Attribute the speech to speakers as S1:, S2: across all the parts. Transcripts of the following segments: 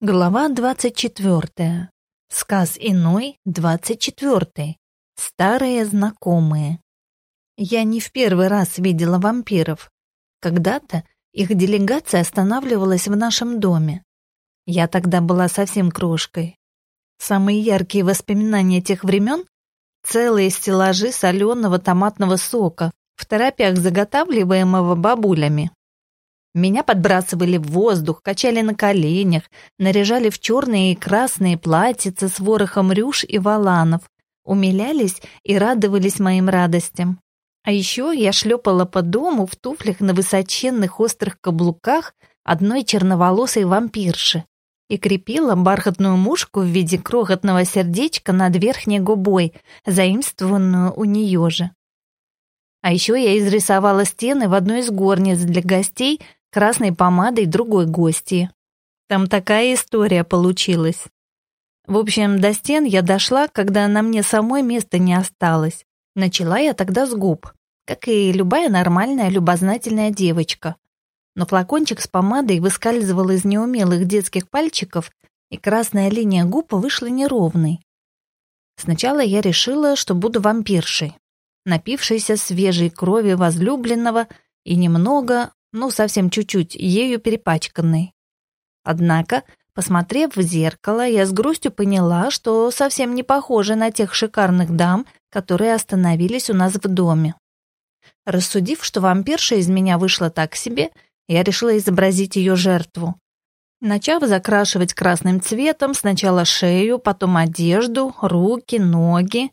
S1: Глава 24. Сказ иной, 24. Старые знакомые. Я не в первый раз видела вампиров. Когда-то их делегация останавливалась в нашем доме. Я тогда была совсем крошкой. Самые яркие воспоминания тех времен — целые стеллажи соленого томатного сока, в торопях заготавливаемого бабулями. Меня подбрасывали в воздух, качали на коленях, наряжали в черные и красные платьица с ворохом рюш и валанов, умилялись и радовались моим радостям. А еще я шлепала по дому в туфлях на высоченных острых каблуках одной черноволосой вампирши и крепила бархатную мушку в виде крохотного сердечка над верхней губой, заимствованную у нее же. А еще я изрисовала стены в одной из горниц для гостей красной помадой другой гости. Там такая история получилась. В общем, до стен я дошла, когда на мне самой места не осталось. Начала я тогда с губ, как и любая нормальная любознательная девочка. Но флакончик с помадой выскальзывал из неумелых детских пальчиков, и красная линия губ вышла неровной. Сначала я решила, что буду вампиршей, напившейся свежей крови возлюбленного и немного, ну, совсем чуть-чуть, ею перепачканный. Однако, посмотрев в зеркало, я с грустью поняла, что совсем не похожа на тех шикарных дам, которые остановились у нас в доме. Рассудив, что вампирша из меня вышла так себе, я решила изобразить ее жертву. Начав закрашивать красным цветом сначала шею, потом одежду, руки, ноги.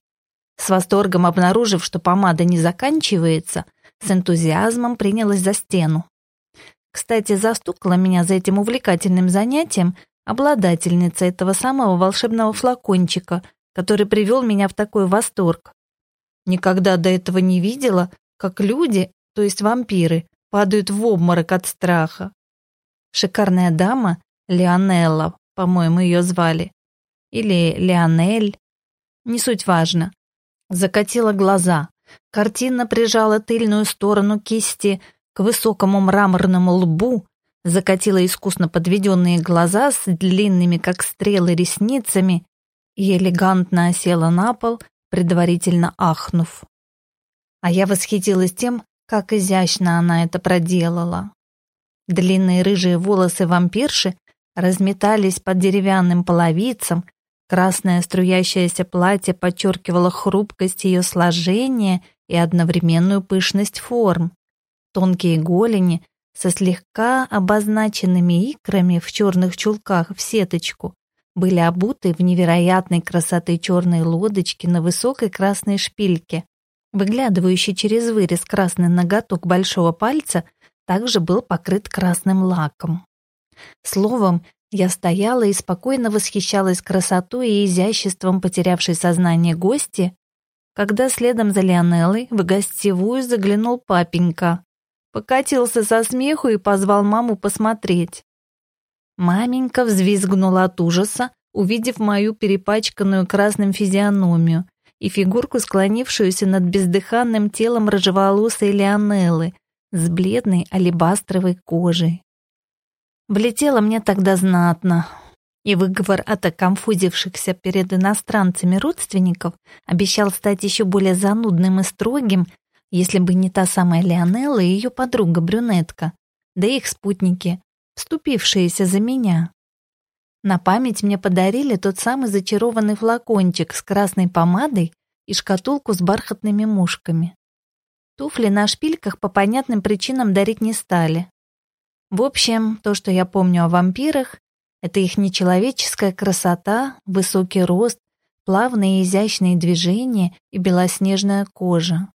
S1: С восторгом обнаружив, что помада не заканчивается, с энтузиазмом принялась за стену. Кстати, застукала меня за этим увлекательным занятием обладательница этого самого волшебного флакончика, который привел меня в такой восторг. Никогда до этого не видела, как люди, то есть вампиры, падают в обморок от страха. Шикарная дама, Леонелла, по-моему, ее звали, или Леонель, не суть важно, закатила глаза, картинно прижала тыльную сторону кисти к высокому мраморному лбу, закатила искусно подведенные глаза с длинными, как стрелы, ресницами и элегантно осела на пол, предварительно ахнув. А я восхитилась тем, как изящно она это проделала. Длинные рыжие волосы вампирши разметались под деревянным половицам, красное струящееся платье подчеркивало хрупкость ее сложения и одновременную пышность форм. Тонкие голени со слегка обозначенными икрами в черных чулках в сеточку были обуты в невероятной красоты черной лодочки на высокой красной шпильке. Выглядывающий через вырез красный ноготок большого пальца также был покрыт красным лаком. Словом, я стояла и спокойно восхищалась красотой и изяществом потерявшей сознание гости, когда следом за Лионеллой в гостевую заглянул папенька. Покатился со смеху и позвал маму посмотреть. Маменька взвизгнула от ужаса, увидев мою перепачканную красным физиономию и фигурку, склонившуюся над бездыханным телом рыжеволосой Леонеллы с бледной алебастровой кожей. Влетело мне тогда знатно, и выговор от оконфузившихся перед иностранцами родственников обещал стать еще более занудным и строгим, если бы не та самая Леонелла и ее подруга-брюнетка, да их спутники, вступившиеся за меня. На память мне подарили тот самый зачарованный флакончик с красной помадой и шкатулку с бархатными мушками. Туфли на шпильках по понятным причинам дарить не стали. В общем, то, что я помню о вампирах, это их нечеловеческая красота, высокий рост, плавные и изящные движения и белоснежная кожа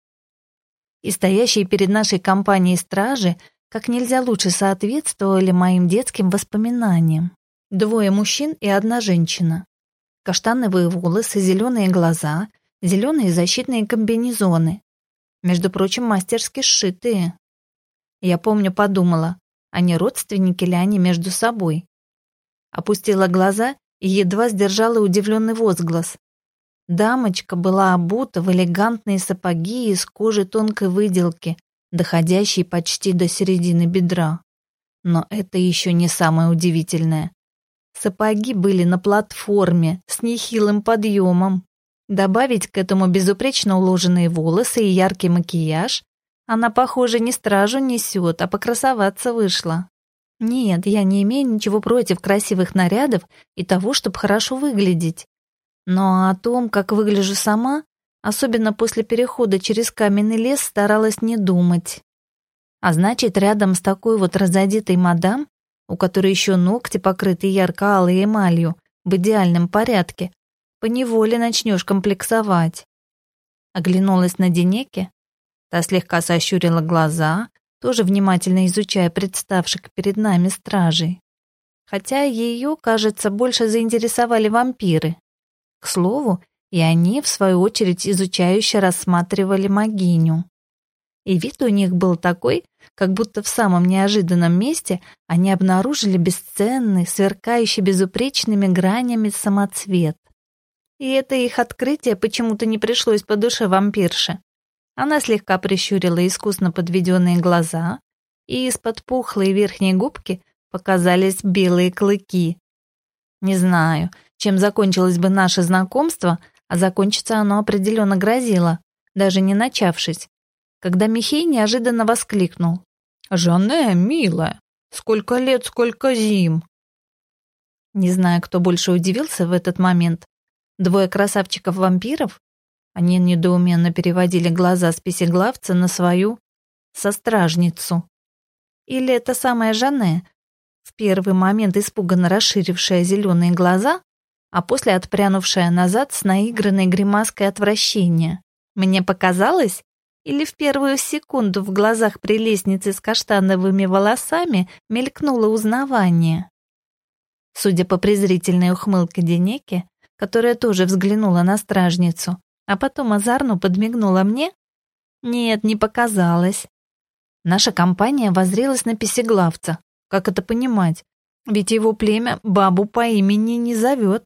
S1: и стоящие перед нашей компанией стражи как нельзя лучше соответствовали моим детским воспоминаниям. Двое мужчин и одна женщина. Каштановые волосы, зеленые глаза, зеленые защитные комбинезоны. Между прочим, мастерски сшитые. Я помню, подумала, а не родственники ли они между собой? Опустила глаза и едва сдержала удивленный возглас. Дамочка была обута в элегантные сапоги из кожи тонкой выделки, доходящей почти до середины бедра. Но это еще не самое удивительное. Сапоги были на платформе с нехилым подъемом. Добавить к этому безупречно уложенные волосы и яркий макияж, она, похоже, не стражу несет, а покрасоваться вышла. Нет, я не имею ничего против красивых нарядов и того, чтобы хорошо выглядеть. Но о том, как выгляжу сама, особенно после перехода через каменный лес, старалась не думать. А значит, рядом с такой вот разодетой мадам, у которой еще ногти покрыты ярко-алой эмалью, в идеальном порядке, поневоле начнешь комплексовать. Оглянулась на Денеке. Та слегка сощурила глаза, тоже внимательно изучая представших перед нами стражей. Хотя ее, кажется, больше заинтересовали вампиры. К слову, и они, в свою очередь, изучающе рассматривали могиню. И вид у них был такой, как будто в самом неожиданном месте они обнаружили бесценный, сверкающий безупречными гранями самоцвет. И это их открытие почему-то не пришлось по душе вампирше. Она слегка прищурила искусно подведенные глаза, и из-под пухлой верхней губки показались белые клыки. Не знаю, чем закончилось бы наше знакомство, а закончиться оно определенно грозило, даже не начавшись, когда Михей неожиданно воскликнул. «Жанне, милая, сколько лет, сколько зим!» Не знаю, кто больше удивился в этот момент, Двое красавчиков-вампиров? Они недоуменно переводили глаза с песеглавца на свою состражницу. Или это самая Жанне, в первый момент испуганно расширившая зеленые глаза, а после отпрянувшая назад с наигранной гримаской отвращения. Мне показалось, или в первую секунду в глазах прелестницы с каштановыми волосами мелькнуло узнавание. Судя по презрительной ухмылке Денеки, которая тоже взглянула на стражницу, а потом озарно подмигнула мне? Нет, не показалось. Наша компания воззрелась на песеглавца. Как это понимать? Ведь его племя бабу по имени не зовет.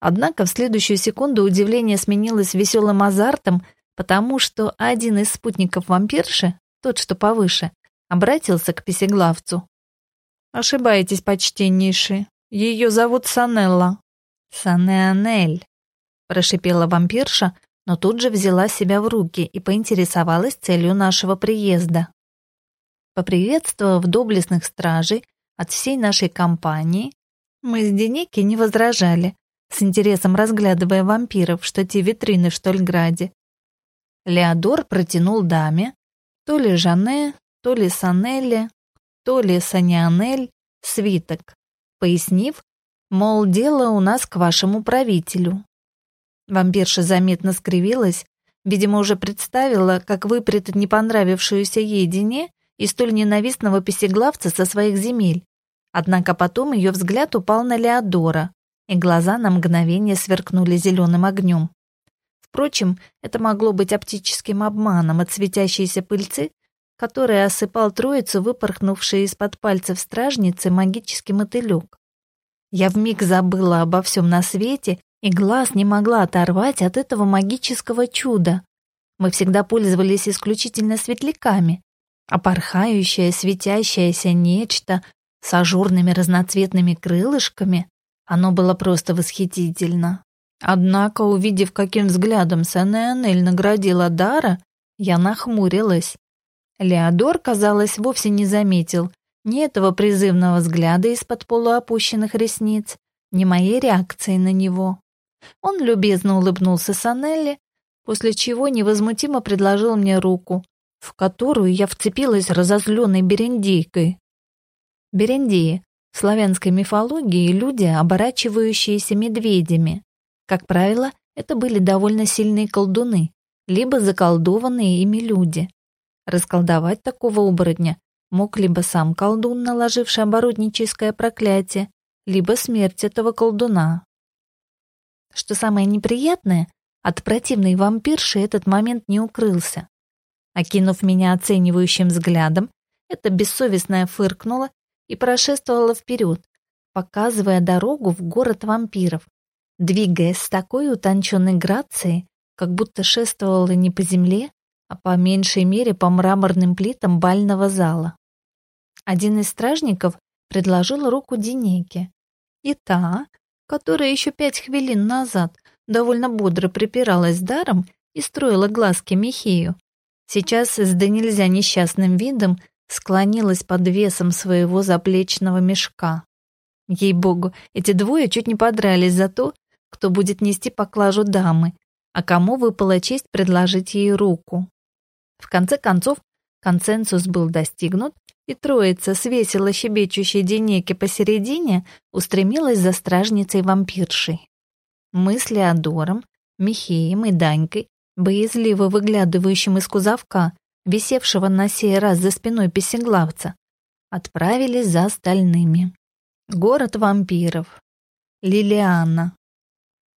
S1: Однако в следующую секунду удивление сменилось веселым азартом, потому что один из спутников вампирши, тот, что повыше, обратился к песеглавцу. «Ошибаетесь, почтеннейший. Ее зовут Санелла. «Санеанель», — прошипела вампирша, но тут же взяла себя в руки и поинтересовалась целью нашего приезда. Поприветствовав доблестных стражей от всей нашей компании, мы с Денеки не возражали, с интересом разглядывая вампиров, что те витрины в Штольграде. Леодор протянул даме, то ли Жанне, то ли Санелле, то ли Санианель, свиток, пояснив, Мол, дело у нас к вашему правителю. Вампирша заметно скривилась, видимо, уже представила, как выпрет не понравившуюся ей Дине и столь ненавистного песеглавца со своих земель. Однако потом ее взгляд упал на Леодора, и глаза на мгновение сверкнули зеленым огнем. Впрочем, это могло быть оптическим обманом от светящейся пыльцы, которая осыпал троицу, выпорхнувший из-под пальцев стражницы магический мотылек. Я вмиг забыла обо всем на свете и глаз не могла оторвать от этого магического чуда. Мы всегда пользовались исключительно светляками, а порхающее, светящееся нечто с ажурными разноцветными крылышками, оно было просто восхитительно. Однако, увидев, каким взглядом Сенеанель наградила Дара, я нахмурилась. Леодор, казалось, вовсе не заметил, ни этого призывного взгляда из-под полуопущенных ресниц, ни моей реакции на него. Он любезно улыбнулся Санелли, после чего невозмутимо предложил мне руку, в которую я вцепилась разозленной берендейкой. Берендеи — славянской мифологии люди, оборачивающиеся медведями. Как правило, это были довольно сильные колдуны, либо заколдованные ими люди. Расколдовать такого оборотня Мог либо сам колдун, наложивший оборудническое проклятие, либо смерть этого колдуна. Что самое неприятное, от противной вампирши этот момент не укрылся. Окинув меня оценивающим взглядом, эта бессовестная фыркнула и прошествовала вперед, показывая дорогу в город вампиров, двигаясь с такой утонченной грацией, как будто шествовала не по земле, а по меньшей мере по мраморным плитам бального зала. Один из стражников предложил руку Денеке, и та, которая еще пять хвилин назад довольно бодро припиралась даром и строила глазки Михею, сейчас с да нельзя несчастным видом склонилась под весом своего заплечного мешка. Ей-богу, эти двое чуть не подрались за то, кто будет нести поклажу дамы, а кому выпала честь предложить ей руку. В конце концов, консенсус был достигнут, и троица с весело щебечущей Денеки посередине устремилась за стражницей-вампиршей. Мы с Леодором, Михеем и Данькой, боязливо выглядывающим из кузовка, висевшего на сей раз за спиной песеглавца, отправились за остальными. Город вампиров. Лилиана.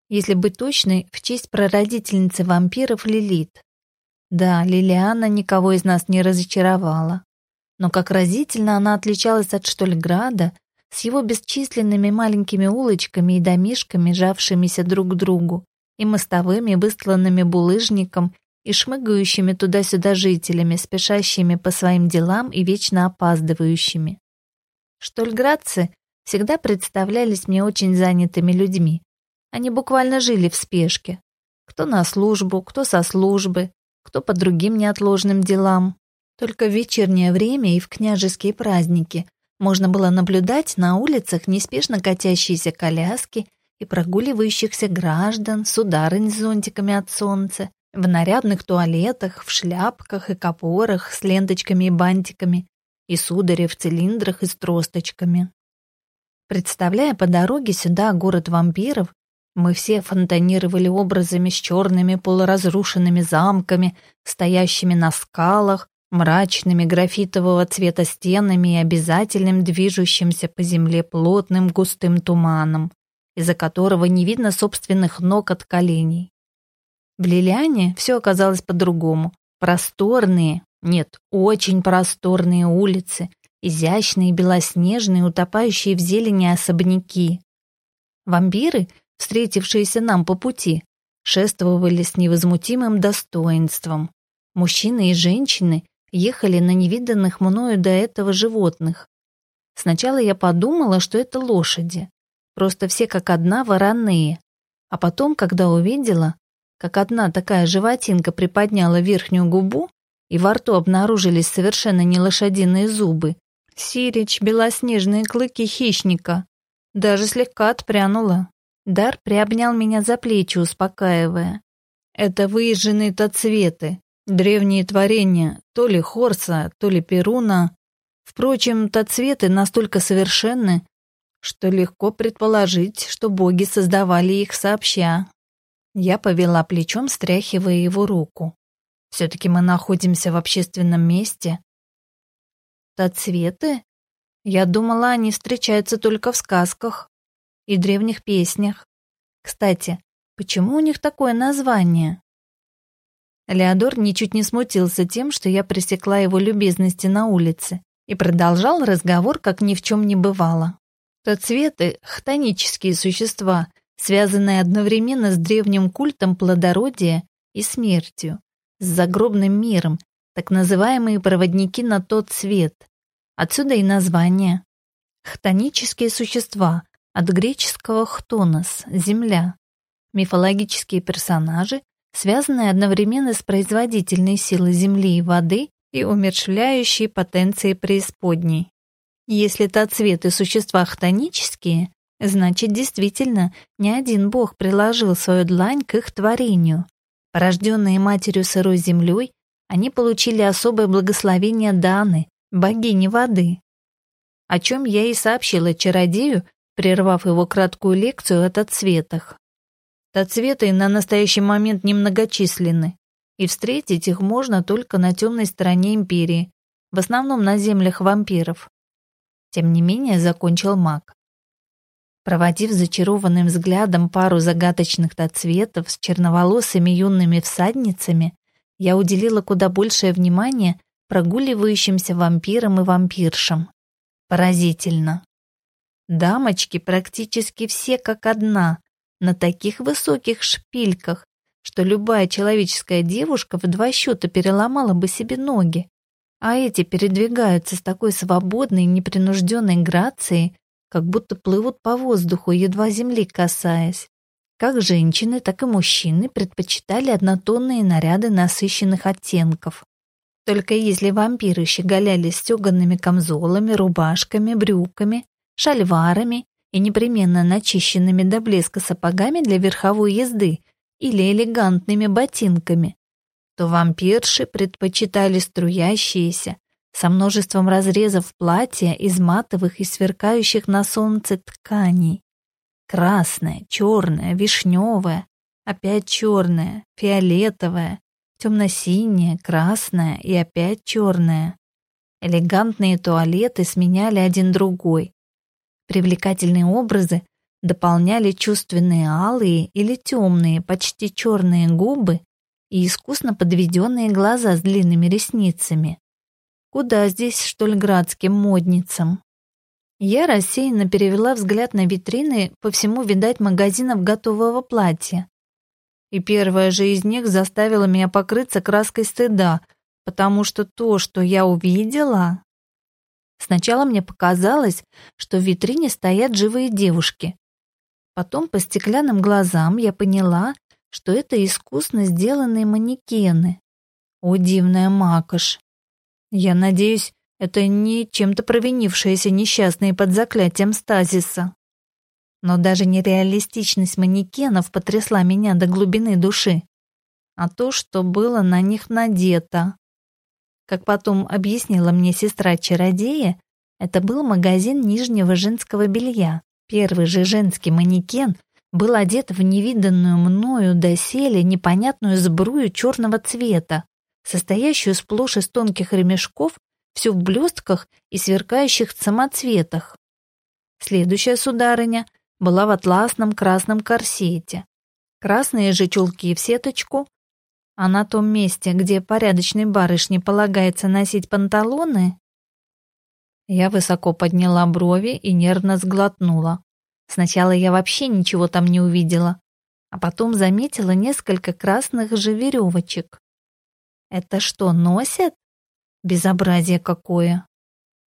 S1: Если быть точной, в честь прародительницы вампиров Лилит. Да, Лилиана никого из нас не разочаровала. Но как разительно она отличалась от Штольграда с его бесчисленными маленькими улочками и домишками, жавшимися друг к другу, и мостовыми, выстланными булыжником, и шмыгающими туда-сюда жителями, спешащими по своим делам и вечно опаздывающими. Штольградцы всегда представлялись мне очень занятыми людьми. Они буквально жили в спешке. Кто на службу, кто со службы, кто по другим неотложным делам. Только в вечернее время и в княжеские праздники можно было наблюдать на улицах неспешно катящиеся коляски и прогуливающихся граждан, сударынь с зонтиками от солнца, в нарядных туалетах, в шляпках и копорах с ленточками и бантиками, и судари в цилиндрах и с тросточками. Представляя по дороге сюда город вампиров, мы все фонтанировали образами с черными полуразрушенными замками, стоящими на скалах, мрачными графитового цвета стенами и обязательным движущимся по земле плотным густым туманом, из-за которого не видно собственных ног от коленей. В Лилиане все оказалось по-другому. Просторные, нет, очень просторные улицы, изящные, белоснежные, утопающие в зелени особняки. Вампиры, встретившиеся нам по пути, шествовали с невозмутимым достоинством. Мужчины и женщины ехали на невиданных мною до этого животных. Сначала я подумала, что это лошади. Просто все как одна вороные. А потом, когда увидела, как одна такая животинка приподняла верхнюю губу, и во рту обнаружились совершенно не лошадиные зубы, сирич, белоснежные клыки хищника, даже слегка отпрянула. Дар приобнял меня за плечи, успокаивая. Это выезженные-то цветы, Древние творения, то ли Хорса, то ли Перуна. Впрочем, цветы настолько совершенны, что легко предположить, что боги создавали их сообща. Я повела плечом, стряхивая его руку. Все-таки мы находимся в общественном месте. Тацветы? Я думала, они встречаются только в сказках и древних песнях. Кстати, почему у них такое название? Леодор ничуть не смутился тем, что я пресекла его любезности на улице, и продолжал разговор, как ни в чем не бывало. То цветы — хтонические существа, связанные одновременно с древним культом плодородия и смертью, с загробным миром, так называемые проводники на тот свет. Отсюда и название. Хтонические существа, от греческого «хтонос» — земля. Мифологические персонажи, связанные одновременно с производительной силой земли и воды и умершвляющей потенцией преисподней. Если тацветы существа хтонические, значит, действительно, ни один бог приложил свою длань к их творению. Порожденные матерью сырой землей, они получили особое благословение Даны, богини воды. О чем я и сообщила чародею, прервав его краткую лекцию о тацветах. Тацветы на настоящий момент немногочисленны, и встретить их можно только на темной стороне империи, в основном на землях вампиров. Тем не менее, закончил маг. Проводив зачарованным взглядом пару загадочных тацветов с черноволосыми юными всадницами, я уделила куда большее внимание прогуливающимся вампирам и вампиршам. Поразительно. Дамочки практически все как одна, на таких высоких шпильках, что любая человеческая девушка в два счета переломала бы себе ноги. А эти передвигаются с такой свободной, непринужденной грацией, как будто плывут по воздуху, едва земли касаясь. Как женщины, так и мужчины предпочитали однотонные наряды насыщенных оттенков. Только если вампиры щеголяли стеганными камзолами, рубашками, брюками, шальварами и непременно начищенными до блеска сапогами для верховой езды или элегантными ботинками, то вампирши предпочитали струящиеся, со множеством разрезов платья из матовых и сверкающих на солнце тканей. Красное, черное, вишневое, опять черное, фиолетовое, темно-синее, красное и опять черное. Элегантные туалеты сменяли один другой. Привлекательные образы дополняли чувственные алые или темные, почти черные губы и искусно подведенные глаза с длинными ресницами. Куда здесь, что ли, градским модницам? Я рассеянно перевела взгляд на витрины, по всему видать магазинов готового платья. И первая же из них заставила меня покрыться краской стыда, потому что то, что я увидела... Сначала мне показалось, что в витрине стоят живые девушки. Потом по стеклянным глазам я поняла, что это искусно сделанные манекены. О, дивная макаш! Я надеюсь, это не чем-то провинившиеся несчастные под заклятием стазиса. Но даже нереалистичность манекенов потрясла меня до глубины души. А то, что было на них надето. Как потом объяснила мне сестра-чародея, это был магазин нижнего женского белья. Первый же женский манекен был одет в невиданную мною доселе непонятную сбрую черного цвета, состоящую сплошь из тонких ремешков, все в блестках и сверкающих самоцветах. Следующая сударыня была в атласном красном корсете. Красные же чулки в сеточку, а на том месте, где порядочной барышне полагается носить панталоны, я высоко подняла брови и нервно сглотнула. Сначала я вообще ничего там не увидела, а потом заметила несколько красных же веревочек. Это что, носят? Безобразие какое.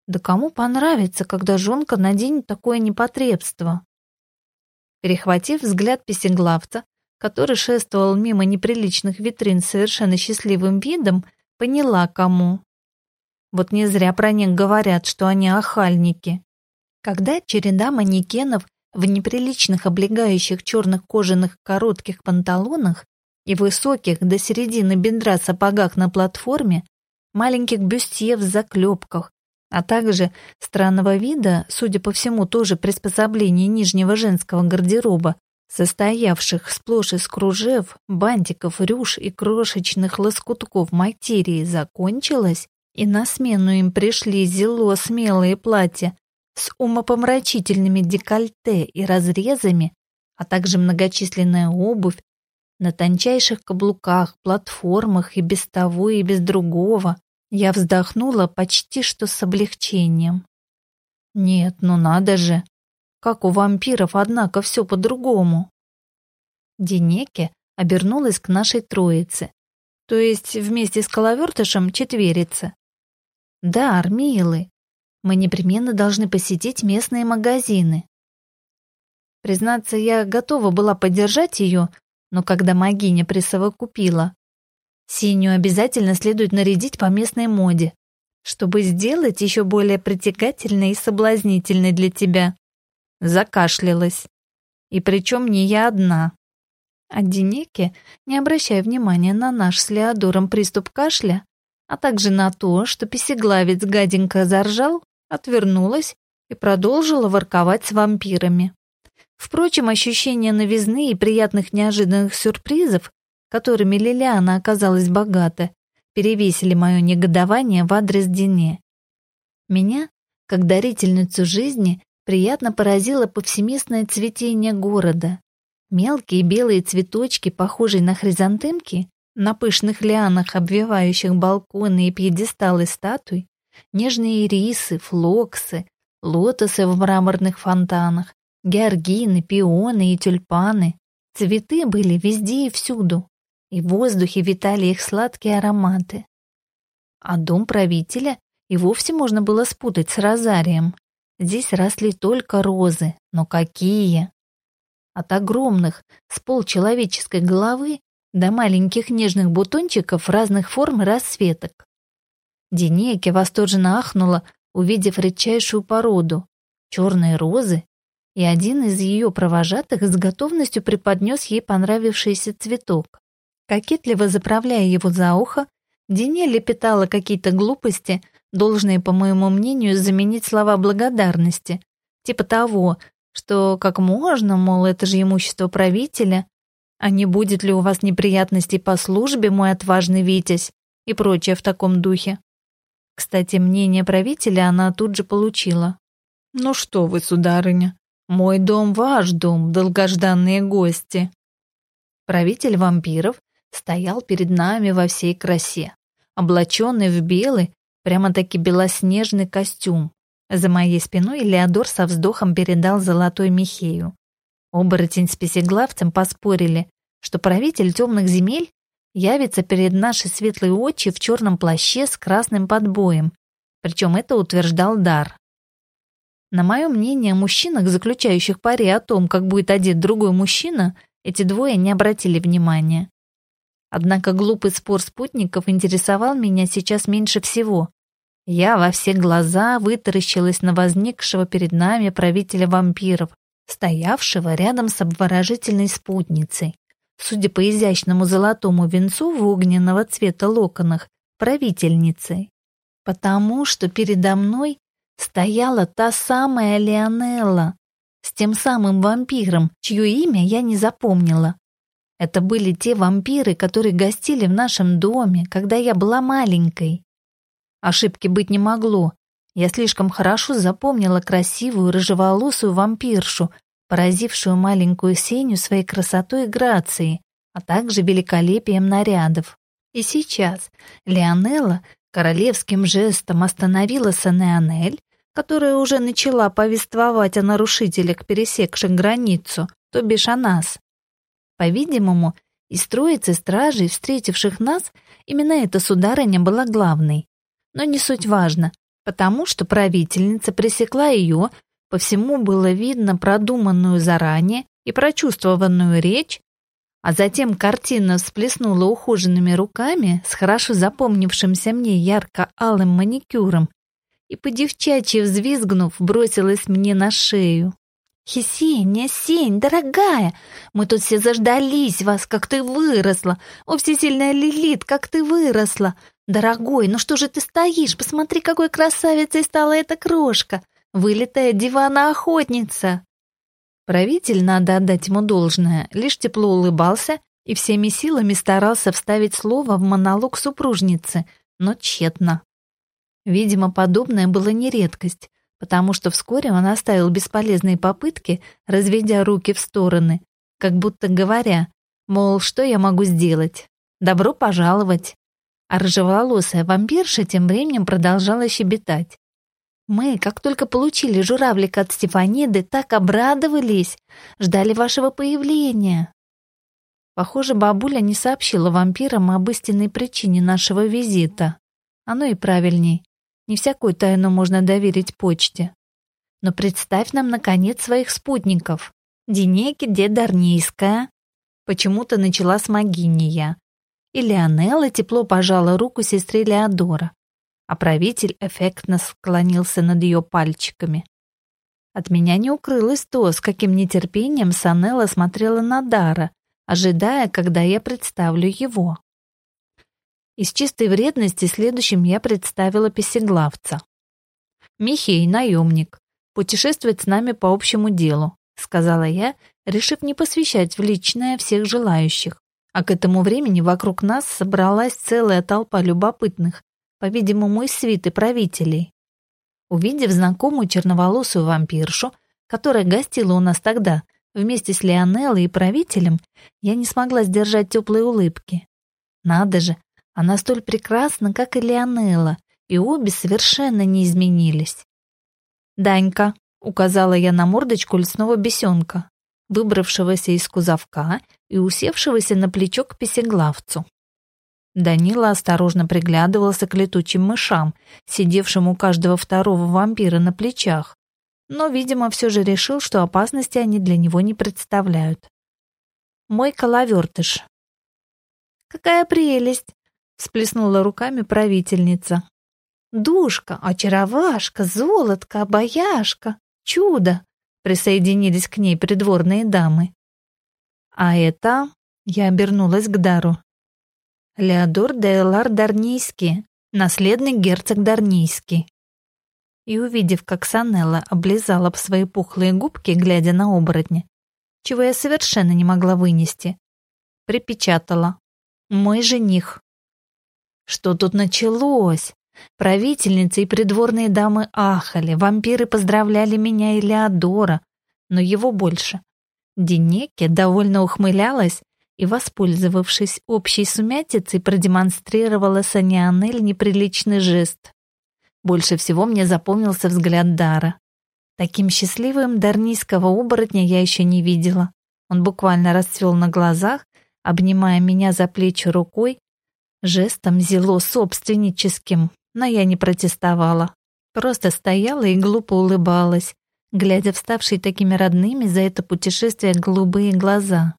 S1: Да кому понравится, когда жонка наденет такое непотребство? Перехватив взгляд песеглавца, который шествовал мимо неприличных витрин с совершенно счастливым видом, поняла, кому. Вот не зря про них говорят, что они охальники. Когда череда манекенов в неприличных облегающих черных кожаных коротких панталонах и высоких до середины бедра сапогах на платформе, маленьких бюстье в заклепках, а также странного вида, судя по всему, тоже приспособлений нижнего женского гардероба, состоявших сплошь из кружев, бантиков, рюш и крошечных лоскутков материи, закончилось, и на смену им пришли зело смелые платья с умопомрачительными декольте и разрезами, а также многочисленная обувь, на тончайших каблуках, платформах и без того, и без другого. Я вздохнула почти что с облегчением. Нет, ну надо же. Как у вампиров, однако, все по-другому. Денеке обернулась к нашей троице, то есть вместе с коловертышем четверица. Да, Армилы, мы непременно должны посетить местные магазины. Признаться, я готова была поддержать ее, но когда магиня присовокупила, синюю обязательно следует нарядить по местной моде, чтобы сделать еще более притягательной и соблазнительной для тебя. Закашлялась. И причем не я одна. А Денеке, не обращая внимания на наш с Леодором приступ кашля, а также на то, что песеглавец гаденько заржал, отвернулась и продолжила ворковать с вампирами. Впрочем, ощущение новизны и приятных неожиданных сюрпризов, которыми Лилиана оказалась богата, перевесили мое негодование в адрес Дине. Меня, как дарительницу жизни, приятно поразило повсеместное цветение города. Мелкие белые цветочки, похожие на хризантемки, на пышных лианах, обвивающих балконы и пьедесталы статуй, нежные рисы, флоксы, лотосы в мраморных фонтанах, Георгины, пионы и тюльпаны. Цветы были везде и всюду, и в воздухе витали их сладкие ароматы. А дом правителя и вовсе можно было спутать с розарием. Здесь росли только розы, но какие! От огромных, с полчеловеческой головы до маленьких нежных бутончиков разных форм и расцветок. Денеке восторженно ахнула, увидев редчайшую породу — черные розы, и один из ее провожатых с готовностью преподнес ей понравившийся цветок. Кокетливо заправляя его за ухо, Дине лепетала какие-то глупости, должные, по моему мнению, заменить слова благодарности, типа того, что как можно, мол, это же имущество правителя, а не будет ли у вас неприятностей по службе, мой отважный Витязь, и прочее в таком духе. Кстати, мнение правителя она тут же получила. «Ну что вы, сударыня, мой дом ваш дом, долгожданные гости». Правитель вампиров стоял перед нами во всей красе, облаченный в белый, прямо-таки белоснежный костюм. За моей спиной Леодор со вздохом передал золотой Михею. Оборотень с песеглавцем поспорили, что правитель темных земель явится перед нашей светлой очи в черном плаще с красным подбоем, причем это утверждал Дар. На мое мнение о мужчинах, заключающих пари о том, как будет одет другой мужчина, эти двое не обратили внимания. Однако глупый спор спутников интересовал меня сейчас меньше всего. Я во все глаза вытаращилась на возникшего перед нами правителя вампиров, стоявшего рядом с обворожительной спутницей. Судя по изящному золотому венцу в огненного цвета локонах, правительницей. Потому что передо мной стояла та самая Леонелла с тем самым вампиром, чье имя я не запомнила. Это были те вампиры, которые гостили в нашем доме, когда я была маленькой. Ошибки быть не могло. Я слишком хорошо запомнила красивую рыжеволосую вампиршу, поразившую маленькую Сеню своей красотой и грацией, а также великолепием нарядов. И сейчас Леонелла королевским жестом остановила Санеанель, которая уже начала повествовать о нарушителях, пересекших границу, то бишь о нас. По-видимому, из троицы стражей, встретивших нас, именно эта сударыня была главной. Но не суть важно, потому что правительница пресекла ее, по всему было видно продуманную заранее и прочувствованную речь, а затем картина всплеснула ухоженными руками с хорошо запомнившимся мне ярко-алым маникюром и по девчачьи взвизгнув бросилась мне на шею. «Хесень, Сень, дорогая, мы тут все заждались вас, как ты выросла. О, всесильная Лилит, как ты выросла. Дорогой, ну что же ты стоишь? Посмотри, какой красавицей стала эта крошка. Вылитая дивана-охотница». Правитель, надо отдать ему должное, лишь тепло улыбался и всеми силами старался вставить слово в монолог супружницы, но тщетно. Видимо, подобное было не редкость потому что вскоре он оставил бесполезные попытки, разведя руки в стороны, как будто говоря, мол, что я могу сделать? Добро пожаловать. А рыжеволосая вампирша тем временем продолжала щебетать. Мы, как только получили журавлика от Стефаниды, так обрадовались, ждали вашего появления. Похоже, бабуля не сообщила вампирам об истинной причине нашего визита. Оно и правильней. Не всякую тайну можно доверить почте. Но представь нам, наконец, своих спутников. Денеки Дедарнийская. Почему-то начала с Магиния. И Леонелла тепло пожала руку сестре Леодора. А правитель эффектно склонился над ее пальчиками. От меня не укрылось то, с каким нетерпением Санелла смотрела на Дара, ожидая, когда я представлю его. Из чистой вредности следующим я представила песеглавца. «Михей, наемник, путешествует с нами по общему делу», сказала я, решив не посвящать в личное всех желающих. А к этому времени вокруг нас собралась целая толпа любопытных, по-видимому, из свиты правителей. Увидев знакомую черноволосую вампиршу, которая гостила у нас тогда, вместе с Леонеллой и правителем, я не смогла сдержать теплые улыбки. Надо же, она столь прекрасна, как и Леонелла, и обе совершенно не изменились. «Данька», — указала я на мордочку лесного бесенка, выбравшегося из кузовка и усевшегося на плечо к песеглавцу. Данила осторожно приглядывался к летучим мышам, сидевшим у каждого второго вампира на плечах. но, видимо, все же решил, что опасности они для него не представляют. Мой коловертыш. «Какая прелесть!» — всплеснула руками правительница. «Душка, очаровашка, золотка, обаяшка, чудо!» — присоединились к ней придворные дамы. «А это...» — я обернулась к Дару. «Леодор де Элар Дарнийский, наследный герцог Дарнийский». И увидев, как Санелла облизала б свои пухлые губки, глядя на оборотня, чего я совершенно не могла вынести, припечатала. «Мой жених». Что тут началось? Правительницы и придворные дамы ахали, вампиры поздравляли меня и Леодора, но его больше. Денеке довольно ухмылялась и, воспользовавшись общей сумятицей, продемонстрировала Санианель неприличный жест. Больше всего мне запомнился взгляд Дара. Таким счастливым дарнийского оборотня я еще не видела. Он буквально расцвел на глазах, обнимая меня за плечи рукой, жестом зело собственническим, но я не протестовала. Просто стояла и глупо улыбалась, глядя в ставшие такими родными за это путешествие голубые глаза.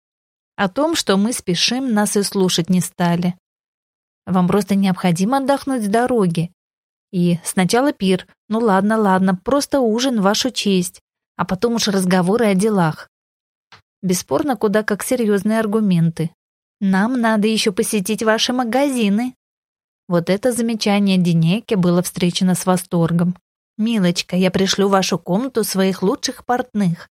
S1: О том, что мы спешим, нас и слушать не стали. Вам просто необходимо отдохнуть с дороги. И сначала пир, ну ладно, ладно, просто ужин вашу честь, а потом уж разговоры о делах. Бесспорно, куда как серьезные аргументы. Нам надо еще посетить ваши магазины. Вот это замечание Денеки было встречено с восторгом. «Милочка, я пришлю в вашу комнату своих лучших портных»,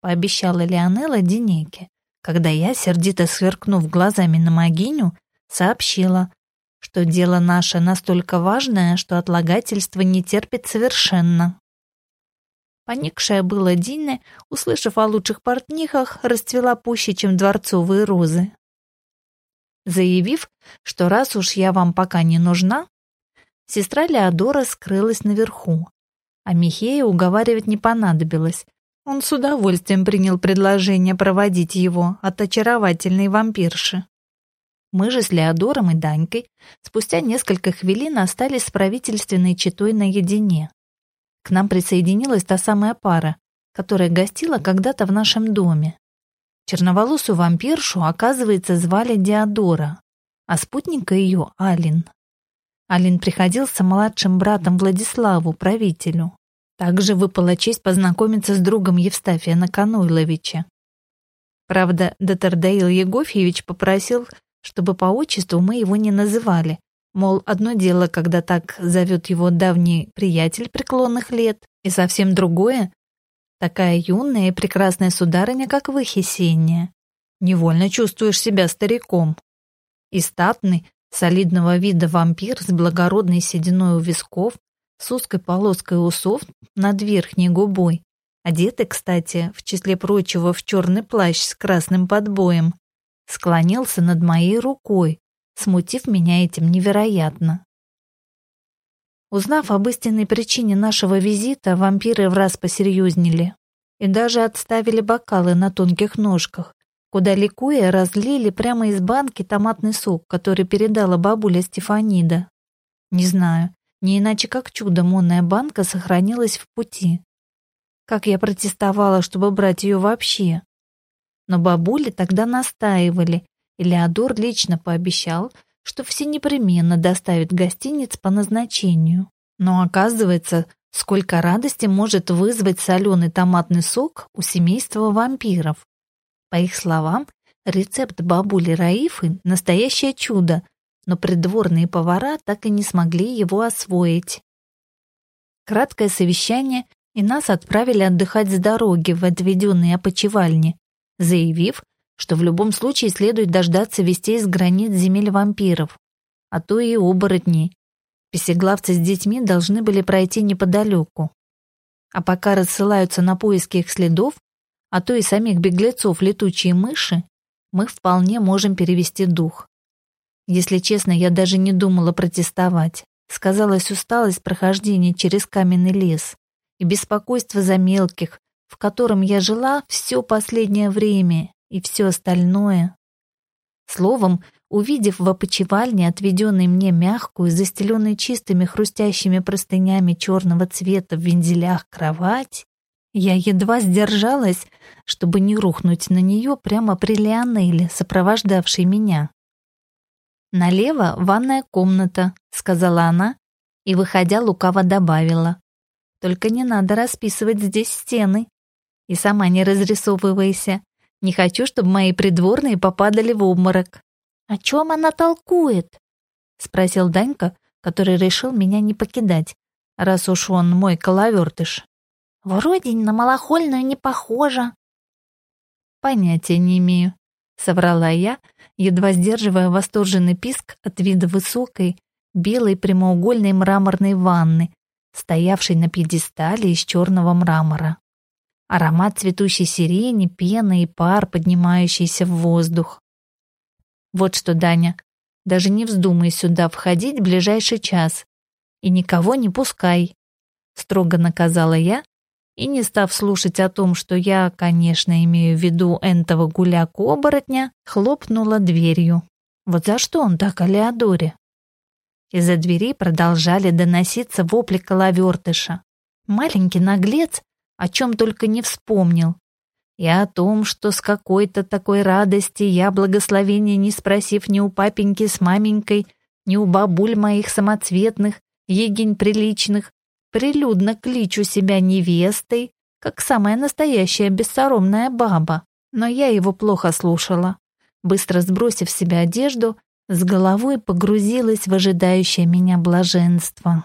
S1: пообещала Леонела Денеке, когда я, сердито сверкнув глазами на могиню, сообщила, что дело наше настолько важное, что отлагательство не терпит совершенно. Поникшая была Дина, услышав о лучших портнихах, расцвела пуще, чем дворцовые розы заявив, что раз уж я вам пока не нужна, сестра Леодора скрылась наверху, а Михея уговаривать не понадобилось. Он с удовольствием принял предложение проводить его от очаровательной вампирши. Мы же с Леодором и Данькой спустя несколько хвилин остались с правительственной четой наедине. К нам присоединилась та самая пара, которая гостила когда-то в нашем доме. Черноволосую вампиршу, оказывается, звали Диодора, а спутника ее — Алин. Алин приходился младшим братом Владиславу, правителю. Также выпала честь познакомиться с другом Евстафия Накануйловича. Правда, Дотердаил Егофьевич попросил, чтобы по отчеству мы его не называли. Мол, одно дело, когда так зовет его давний приятель преклонных лет, и совсем другое, Такая юная и прекрасная сударыня, как вы, Хесения. Невольно чувствуешь себя стариком. И статный, солидного вида вампир с благородной сединой у висков, с узкой полоской усов над верхней губой, одетый, кстати, в числе прочего в черный плащ с красным подбоем, склонился над моей рукой, смутив меня этим невероятно. Узнав об истинной причине нашего визита, вампиры в раз посерьезнели и даже отставили бокалы на тонких ножках, куда ликуя разлили прямо из банки томатный сок, который передала бабуля Стефанида. Не знаю, не иначе как чудо монная банка сохранилась в пути. Как я протестовала, чтобы брать ее вообще. Но бабули тогда настаивали, и Леодор лично пообещал, что все непременно доставят гостиниц по назначению. Но оказывается, сколько радости может вызвать соленый томатный сок у семейства вампиров. По их словам, рецепт бабули Раифы – настоящее чудо, но придворные повара так и не смогли его освоить. Краткое совещание, и нас отправили отдыхать с дороги в отведенные опочивальни, заявив, что в любом случае следует дождаться вестей из границ земель вампиров, а то и оборотней. Песеглавцы с детьми должны были пройти неподалеку. А пока рассылаются на поиски их следов, а то и самих беглецов летучие мыши, мы вполне можем перевести дух. Если честно, я даже не думала протестовать. Сказалась усталость прохождения через каменный лес и беспокойство за мелких, в котором я жила все последнее время, и все остальное. Словом, увидев в опочивальне отведенной мне мягкую, застеленную чистыми хрустящими простынями черного цвета в вензелях кровать, Я едва сдержалась, чтобы не рухнуть на нее прямо при Леонеле, сопровождавшей меня. «Налево ванная комната», — сказала она, и, выходя, лукаво добавила. «Только не надо расписывать здесь стены. И сама не разрисовывайся. Не хочу, чтобы мои придворные попадали в обморок». «О чем она толкует?» — спросил Данька, который решил меня не покидать, раз уж он мой коловертыш. «Вроде на малохольную не похожа». «Понятия не имею», — соврала я, едва сдерживая восторженный писк от вида высокой, белой прямоугольной мраморной ванны, стоявшей на пьедестале из черного мрамора. Аромат цветущей сирени, пены и пар, поднимающийся в воздух. Вот что, Даня, даже не вздумай сюда входить в ближайший час. И никого не пускай. Строго наказала я, и не став слушать о том, что я, конечно, имею в виду энтого гуляку-оборотня, хлопнула дверью. Вот за что он так о Леодоре? Из-за двери продолжали доноситься вопли коловертыша. Маленький наглец о чем только не вспомнил. И о том, что с какой-то такой радости я благословения не спросив ни у папеньки с маменькой, ни у бабуль моих самоцветных, егень приличных, прилюдно кличу себя невестой, как самая настоящая бессоромная баба. Но я его плохо слушала. Быстро сбросив с себя одежду, с головой погрузилась в ожидающее меня блаженство.